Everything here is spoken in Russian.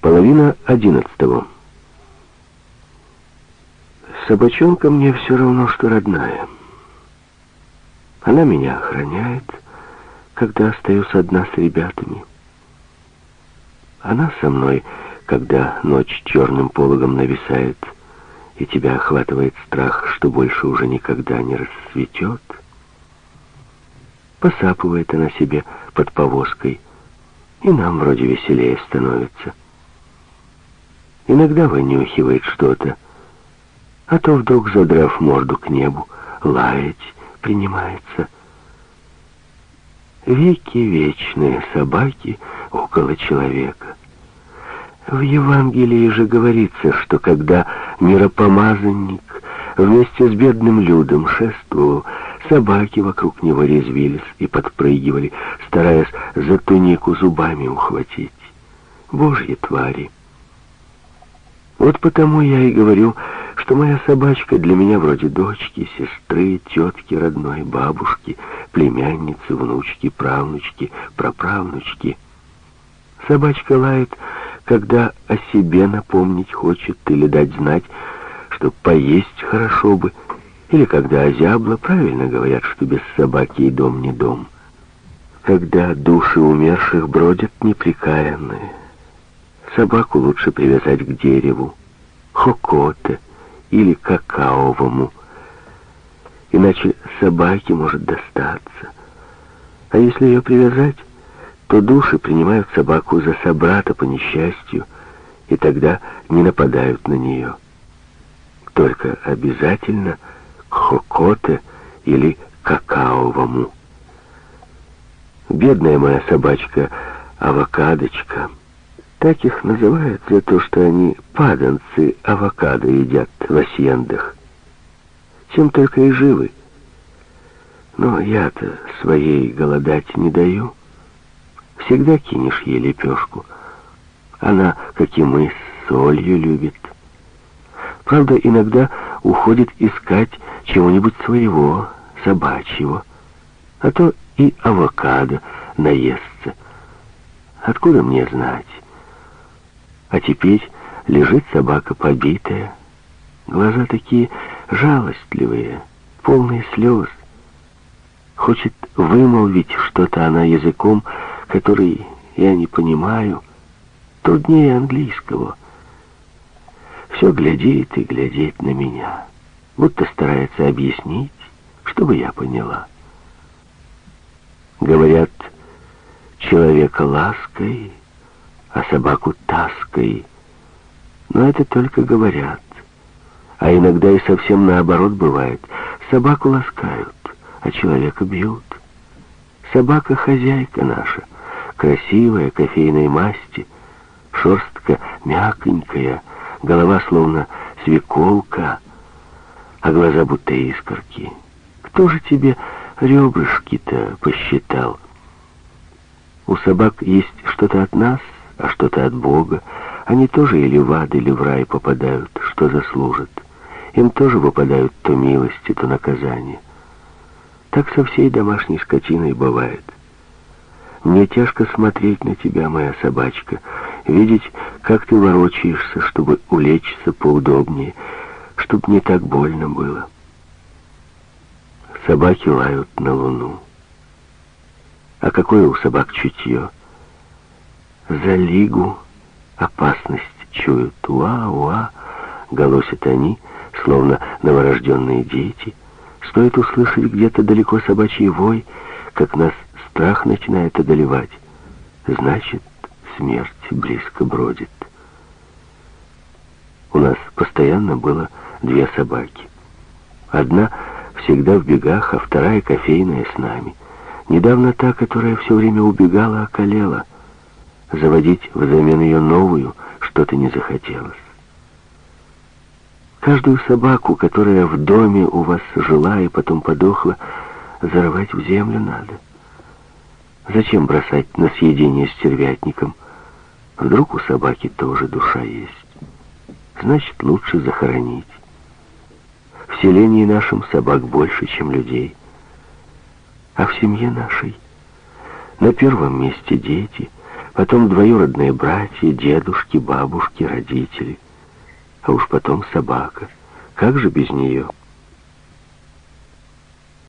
Половина одиннадцатого. Собачонка мне все равно, что родная. Она меня охраняет, когда остаюсь одна с ребятами. Она со мной, когда ночь черным пологом нависает, и тебя охватывает страх, что больше уже никогда не рассветет. Посапывает она себе под повозкой, и нам вроде веселее становится. Иногда вынюхивает что-то, а то вдруг, задрав морду к небу, лаять принимается. Веки вечные собаки около человека. В Евангелии же говорится, что когда миропомазанник вместе с бедным людом шествовал, собаки вокруг него резвились и подпрыгивали, стараясь за тунику зубами ухватить. Божьи твари! Вот потому я и говорю, что моя собачка для меня вроде дочки, сестры, тетки, родной, бабушки, племянницы, внучки, правнучки, праправнучки. Собачка лает, когда о себе напомнить хочет или дать знать, что поесть хорошо бы, или когда озябла, правильно говорят, что без собаки и дом не дом. Когда души умерших бродят неприкаянные, собаку лучше привязать к дереву, хокоте, или какаовому. Иначе собаке может достаться. А если ее привязать, то души принимают собаку за собрата по несчастью, и тогда не нападают на нее. Только обязательно к хокоте или какаовому. Бедная моя собачка Авокадочка — так их называют за то, что они паданцы авокадо едят в асьендах. Чем только и живы. Но я-то своей голодать не даю. Всегда кинешь ей лепешку. Она, как и мы, солью любит. Правда, иногда уходит искать чего-нибудь своего, собачьего. А то и авокадо наестся. Откуда мне знать? А теперь лежит собака побитая. Глаза такие жалостливые, полные слез. Хочет вымолвить что-то она языком, который я не понимаю, труднее английского. Все глядит и глядит на меня, будто старается объяснить, чтобы я поняла. Говорят, человека лаской а собаку таской. Но это только говорят. А иногда и совсем наоборот бывает. Собаку ласкают, а человека бьют. Собака хозяйка наша, красивая, кофейной масти, шерстка мягонькая, голова словно свеколка, а глаза будто искорки. Кто же тебе ребрышки-то посчитал? У собак есть что-то от нас — а что-то от Бога. Они тоже или в ад, или в рай попадают, что заслужат. Им тоже выпадают то милости, то наказание. Так со всей домашней скотиной бывает. Мне тяжко смотреть на тебя, моя собачка, видеть, как ты ворочаешься, чтобы улечься поудобнее, чтобы не так больно было. Собаки лают на луну. А какое у собак чутье? За лигу опасность чуют. Уа-уа, голосят они, словно новорожденные дети. Стоит услышать где-то далеко собачий вой, как нас страх начинает одолевать. Значит, смерть близко бродит. У нас постоянно было две собаки. Одна всегда в бегах, а вторая кофейная с нами. Недавно та, которая все время убегала, околела — Заводить взамен ее новую что-то не захотелось. Каждую собаку, которая в доме у вас жила и потом подохла, зарывать в землю надо. Зачем бросать на съедение стервятником? Вдруг у собаки тоже душа есть. Значит, лучше захоронить. В селении нашем собак больше, чем людей. А в семье нашей на первом месте дети — потом двоюродные братья, дедушки, бабушки, родители, а уж потом собака. Как же без нее?